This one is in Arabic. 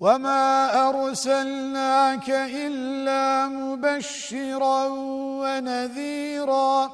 وما أرسلناك إلا مبشرا ونذيرا